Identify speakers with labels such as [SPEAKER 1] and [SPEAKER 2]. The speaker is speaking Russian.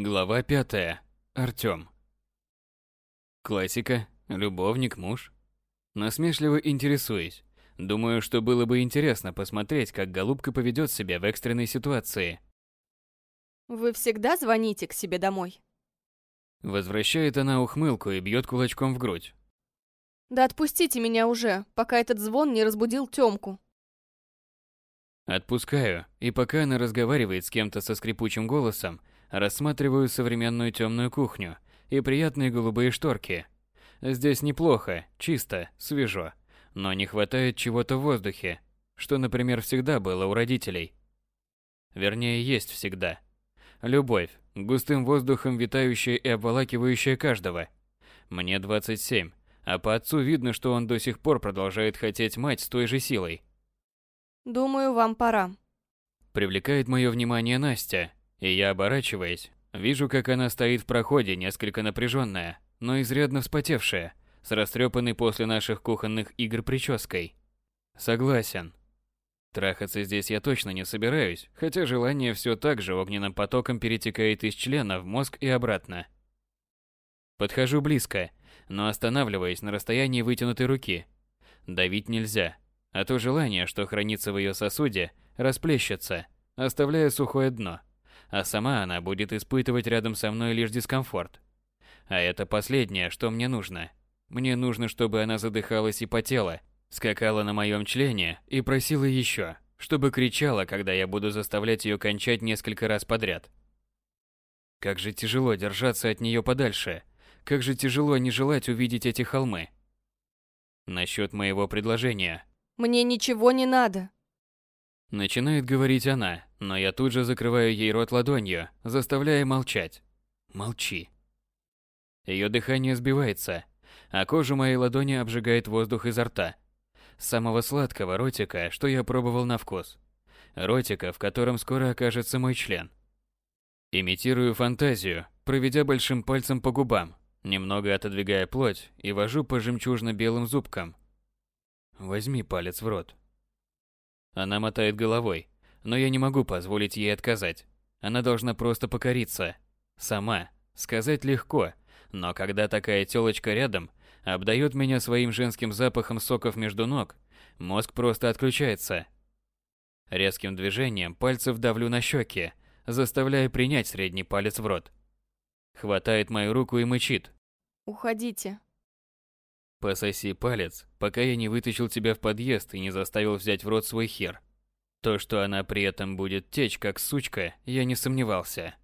[SPEAKER 1] Глава пятая. Артём. Классика. Любовник, муж. Насмешливо интересуюсь. Думаю, что было бы интересно посмотреть, как голубка поведет себя в экстренной ситуации.
[SPEAKER 2] Вы всегда звоните к себе домой?
[SPEAKER 1] Возвращает она ухмылку и бьет кулачком в грудь.
[SPEAKER 2] Да отпустите меня уже, пока этот звон не разбудил Тёмку.
[SPEAKER 1] Отпускаю, и пока она разговаривает с кем-то со скрипучим голосом, рассматриваю современную темную кухню и приятные голубые шторки. Здесь неплохо, чисто, свежо, но не хватает чего-то в воздухе, что, например, всегда было у родителей. Вернее, есть всегда. Любовь, густым воздухом витающая и обволакивающая каждого. Мне 27, а по отцу видно, что он до сих пор продолжает хотеть мать с той же силой.
[SPEAKER 2] Думаю, вам пора.
[SPEAKER 1] Привлекает мое внимание Настя, и я, оборачиваясь, вижу, как она стоит в проходе, несколько напряженная, но изрядно вспотевшая, с растрепанной после наших кухонных игр прической. Согласен. Трахаться здесь я точно не собираюсь, хотя желание все так же огненным потоком перетекает из члена в мозг и обратно. Подхожу близко, но останавливаясь на расстоянии вытянутой руки. Давить нельзя, а то желание, что хранится в ее сосуде, расплещется, оставляя сухое дно, а сама она будет испытывать рядом со мной лишь дискомфорт. А это последнее, что мне нужно. Мне нужно, чтобы она задыхалась и потела, скакала на моем члене и просила еще, чтобы кричала, когда я буду заставлять ее кончать несколько раз подряд. Как же тяжело держаться от нее подальше. Как же тяжело не желать увидеть эти холмы. Насчет моего предложения.
[SPEAKER 2] Мне ничего не надо.
[SPEAKER 1] Начинает говорить она, но я тут же закрываю ей рот ладонью, заставляя молчать. Молчи. Ее дыхание сбивается, а кожу моей ладони обжигает воздух изо рта. Самого сладкого ротика, что я пробовал на вкус. Ротика, в котором скоро окажется мой член. Имитирую фантазию, проведя большим пальцем по губам, немного отодвигая плоть и вожу по жемчужно-белым зубкам, Возьми палец в рот. Она мотает головой, но я не могу позволить ей отказать. Она должна просто покориться. Сама. Сказать легко, но когда такая тёлочка рядом, обдает меня своим женским запахом соков между ног, мозг просто отключается. Резким движением пальцев давлю на щеки, заставляя принять средний палец в рот. Хватает мою руку и мычит.
[SPEAKER 2] Уходите.
[SPEAKER 1] Пососи палец, пока я не вытащил тебя в подъезд и не заставил взять в рот свой хер. То, что она при этом будет течь как сучка, я не сомневался.